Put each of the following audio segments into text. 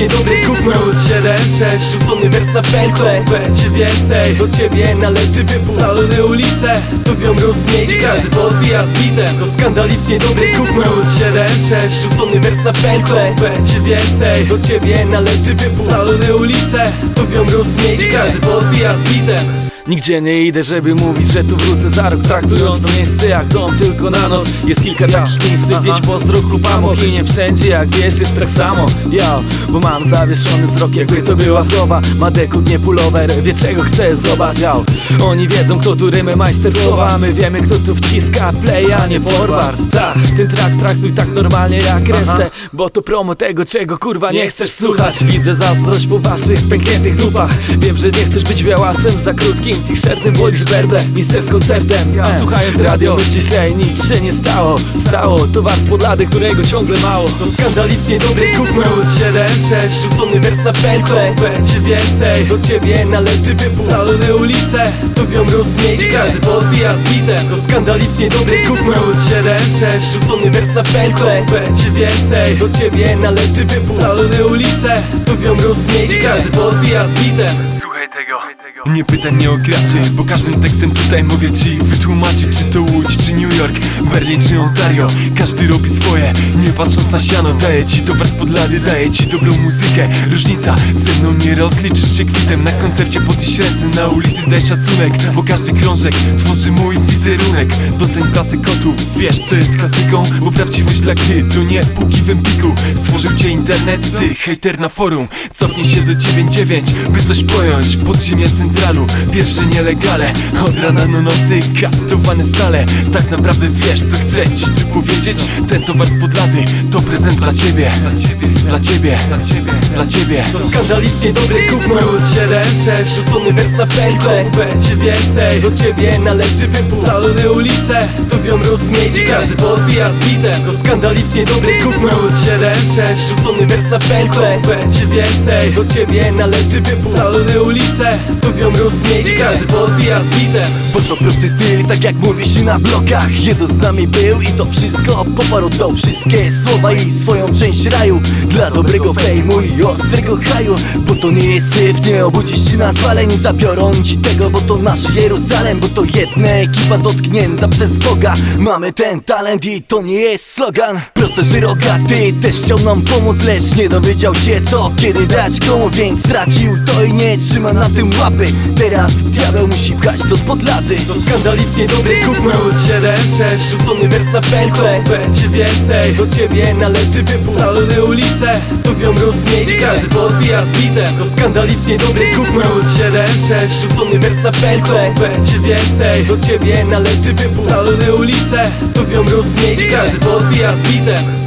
skandalicznie dobry Plus 7, 6, rzucony wers na pętlę. Będzie więcej, do ciebie należy wybór Salony, ulice, studium rozmieć Każdy podbija z bitem, to skandalicznie dobry Plus 7, 6, rzucony wers na pętlę. Będzie więcej, do ciebie należy wybór Salony, ulice, studium rozmieć Każdy podbija z bitem Nigdzie nie idę, żeby mówić, że tu wrócę za rok Traktując to miejsce jak dom tylko na noc. Jest kilka takich miejsc, pięć pozdro klub I nie wszędzie, jak wiesz, jest tak samo. Yo, bo mam zawieszony wzrok, jakby to była choroba Ma dekut, nie pullover, wie czego chcę, zobacz yo. Oni wiedzą, kto tu rymy majster słowa. My wiemy, kto tu wciska play, a nie forward. Ta, ten track traktuj tak normalnie jak resztę Bo to promo tego, czego kurwa nie. chcesz słuchać. Widzę zazdrość po waszych pękniętych dupach. Wiem, że nie chcesz być białasem za krótkim t-shirtem Wolisz werble, miejsce z koncertem. Słuchając radio, myślisz, nic się nie stało. Stało, towar z podlady, którego ciągle mało. To skandalicznie dobry kup Plus 7, 6, rzucony wers na pętlę. Będzie więcej, Do ciebie należy wybór salony, ulice Studium rozmieć Każdy podbija z bitem. To skandalicznie dobry kup Plus 7, 6, Rzucony wers na pętlę. Będzie więcej. Do ciebie należy wybór Salony, ulice Studium rozmieć Każdy podbija z bitem tego. Nie pytań nie o graczy Bo każdym tekstem tutaj mogę ci wytłumaczyć Czy to Łódź, czy New York, Berlin, czy Ontario. Każdy robi swoje, nie patrząc na siano Daję ci towar z podlady, daję ci dobrą muzykę. Różnica, ze mną nie rozliczysz się kwitem. Na koncercie podnieś ręce, na ulicy daj szacunek Bo każdy krążek tworzy mój wizerunek. Doceń pracę kotów, wiesz co jest klasyką Bo prawdziwość dla gry to nie póki w empiku. Stworzył cię internet, ty hejter na forum. Cofnij się do 9-9, by coś pojąć Podziemia centralu, pierwsze nielegale Od rana do nocy katowane stale. Tak naprawdę wiesz co chcę ci tu powiedzieć? Ten towar z podlady to prezent dla ciebie. Dla ciebie, dla ciebie, dla ciebie, dla ciebie. To skandalicznie dobry kup Plus 7, 6, Rzucony wers na pętlę. Będzie więcej. Do ciebie należy wybór Salony, ulice Studium rozmieć Każdy podbija z bitem. To skandalicznie dobry kup Plus 7, 6, Rzucony wers na pętlę. Będzie więcej. Do ciebie należy wybór Salony, ulice Studium rozmieć Każdy podbija z bitem. Bo to prosty styl, tak jak mówi się na blokach. Jezus z nami był i to wszystko poparł to wszystkie słowa i swoją część raju. Dla dobrego fejmu i ostrego haju Bo to nie jest syf, nie obudzisz się na zwaleń Zabiorą ci tego, bo to nasz Jeruzalem Bo to jedna ekipa dotknięta przez Boga. Mamy ten talent i to nie jest slogan. Proste, że rogaty też chciał nam pomóc Lecz nie dowiedział się co, kiedy dać komu Więc stracił to i nie trzyma na tym łapy. Teraz diabeł musi pchać to spod lady To skandalicznie dobry Plus 7, 6, Rzucony wers na pętlę. Będzie więcej. Do ciebie należy wybór Salony, ulice. Studium rozmieć. Każdy podbija z bitem. To skandalicznie dobry Plus 7, 6, Rzucony wers na pętlę. Będzie więcej. Do ciebie należy wybór Salony, ulice. Studium rozmieć. Każdy podbija z bitem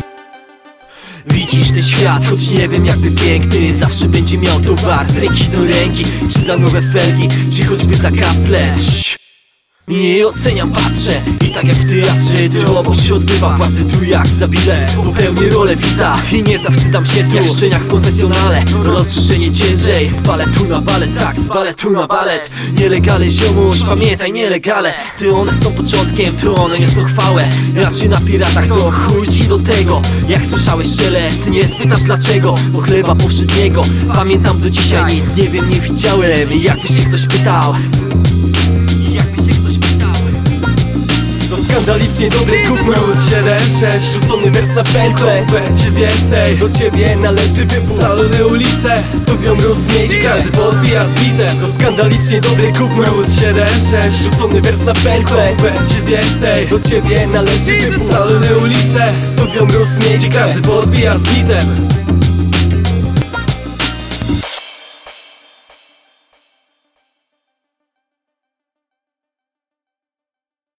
Widzisz ten świat, choć nie wiem jakby piękny Zawsze będzie miał towar z ręki do ręki Czy za nowe felgi, czy choćby za kapsle. Nie oceniam, patrzę. I tak jak w teatrze, to obok się odbywa. Płacę tu jak za bilet, popełnię rolę widza. I nie zawstydzam się tu, jak w szczeniach w konfesjonale Rozgrzeszenie ciężej, z baletu na balet Tak, z baletu na balet. Nielegale ziomuś, pamiętaj nielegale. Ty one są początkiem, to one niosą chwałę. Raczej na piratach to chuj ci do tego. Jak słyszałeś szelest, nie spytasz dlaczego Bo chleba powszedniego, pamiętam do dzisiaj Nic nie wiem, nie widziałem, jakby się ktoś pytał skandalicznie dobry kup Plus 7, 6, Rzucony wers na pętlę. Będzie więcej Do ciebie należy wybór Salony, ulice Studium rozmieć Każdy podbija z bitem. To skandalicznie dobry kup Plus 7, 6, Rzucony wers na pętlę. Będzie więcej Do ciebie należy wybór Salony, ulice Studium rozmieć Każdy podbija z bitem